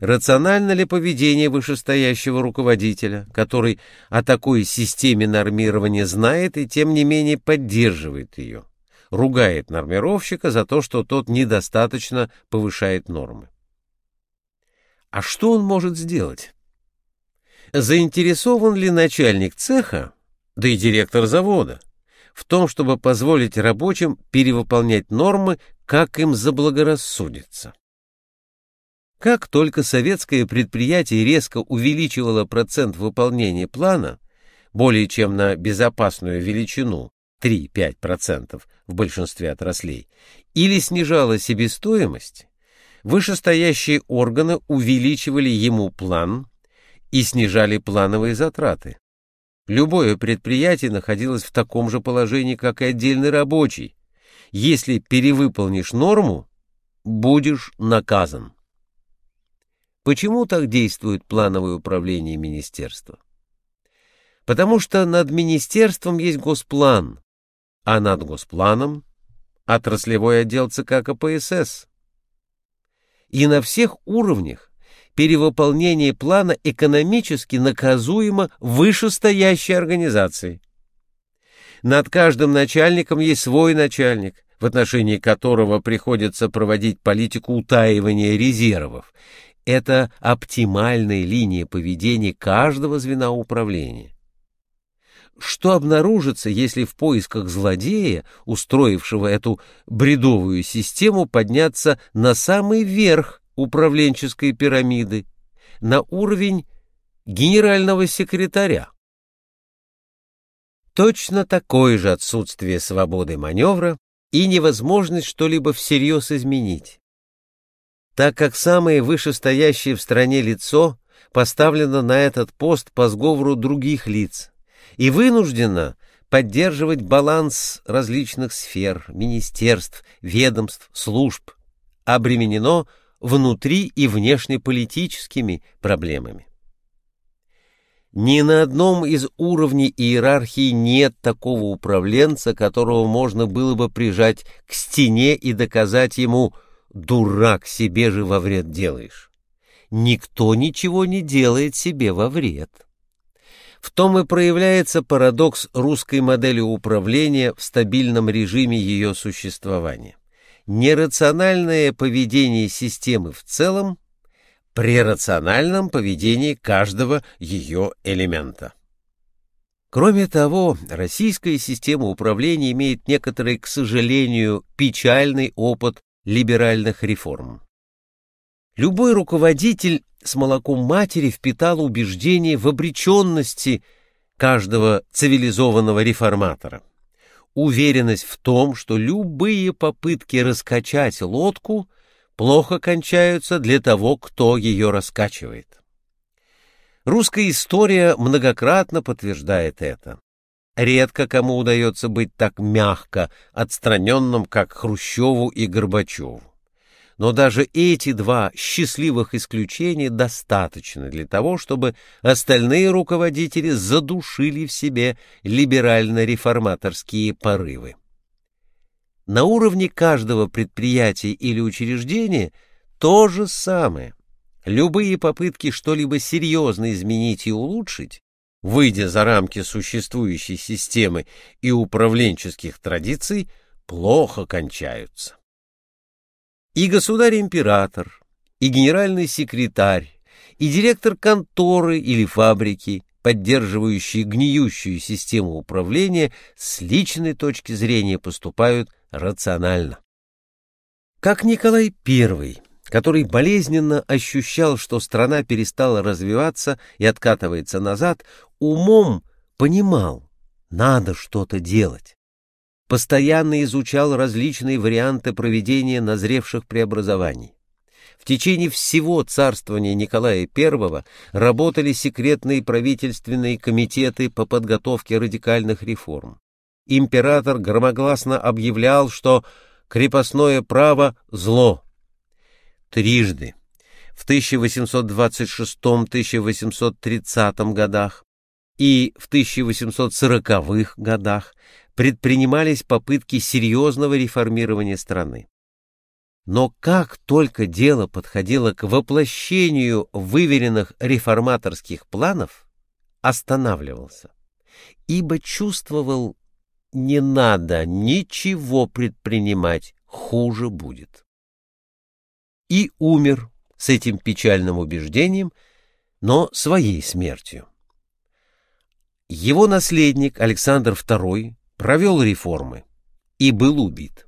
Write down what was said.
рационально ли поведение вышестоящего руководителя, который о такой системе нормирования знает и тем не менее поддерживает ее, ругает нормировщика за то, что тот недостаточно повышает нормы. А что он может сделать? Заинтересован ли начальник цеха, да и директор завода, в том, чтобы позволить рабочим перевыполнять нормы, как им заблагорассудится? Как только советское предприятие резко увеличивало процент выполнения плана более чем на безопасную величину 3-5% в большинстве отраслей, или снижало себестоимость, вышестоящие органы увеличивали ему план и снижали плановые затраты. Любое предприятие находилось в таком же положении, как и отдельный рабочий. Если перевыполнишь норму, будешь наказан. Почему так действует плановое управление министерства? Потому что над министерством есть госплан, а над госпланом — отраслевой отдел ЦК КПСС. И на всех уровнях перевыполнение плана экономически наказуемо вышестоящей организацией. Над каждым начальником есть свой начальник, в отношении которого приходится проводить политику утаивания резервов, это оптимальная линия поведения каждого звена управления. Что обнаружится, если в поисках злодея, устроившего эту бредовую систему, подняться на самый верх управленческой пирамиды, на уровень генерального секретаря? Точно такое же отсутствие свободы маневра и невозможность что-либо всерьез изменить так как самое вышестоящее в стране лицо поставлено на этот пост по сговору других лиц и вынуждено поддерживать баланс различных сфер, министерств, ведомств, служб, обременено внутри и внешнеполитическими проблемами. Ни на одном из уровней иерархии нет такого управленца, которого можно было бы прижать к стене и доказать ему – Дурак, себе же во вред делаешь. Никто ничего не делает себе во вред. В том и проявляется парадокс русской модели управления в стабильном режиме ее существования. Нерациональное поведение системы в целом при рациональном поведении каждого ее элемента. Кроме того, российская система управления имеет некоторый, к сожалению, печальный опыт либеральных реформ. Любой руководитель с молоком матери впитал убеждение в обреченности каждого цивилизованного реформатора. Уверенность в том, что любые попытки раскачать лодку плохо кончаются для того, кто ее раскачивает. Русская история многократно подтверждает это. Редко кому удается быть так мягко отстраненным, как Хрущеву и Горбачеву. Но даже эти два счастливых исключения достаточно для того, чтобы остальные руководители задушили в себе либерально-реформаторские порывы. На уровне каждого предприятия или учреждения то же самое. Любые попытки что-либо серьезно изменить и улучшить выйдя за рамки существующей системы и управленческих традиций, плохо кончаются. И государь-император, и генеральный секретарь, и директор конторы или фабрики, поддерживающие гниющую систему управления, с личной точки зрения поступают рационально. Как Николай I который болезненно ощущал, что страна перестала развиваться и откатывается назад, умом понимал, надо что-то делать. Постоянно изучал различные варианты проведения назревших преобразований. В течение всего царствования Николая I работали секретные правительственные комитеты по подготовке радикальных реформ. Император громогласно объявлял, что крепостное право – зло, трижды в 1826-1830 годах и в 1840-х годах предпринимались попытки серьезного реформирования страны. Но как только дело подходило к воплощению выверенных реформаторских планов, останавливался, ибо чувствовал, не надо ничего предпринимать, хуже будет. И умер с этим печальным убеждением, но своей смертью. Его наследник Александр II провел реформы и был убит.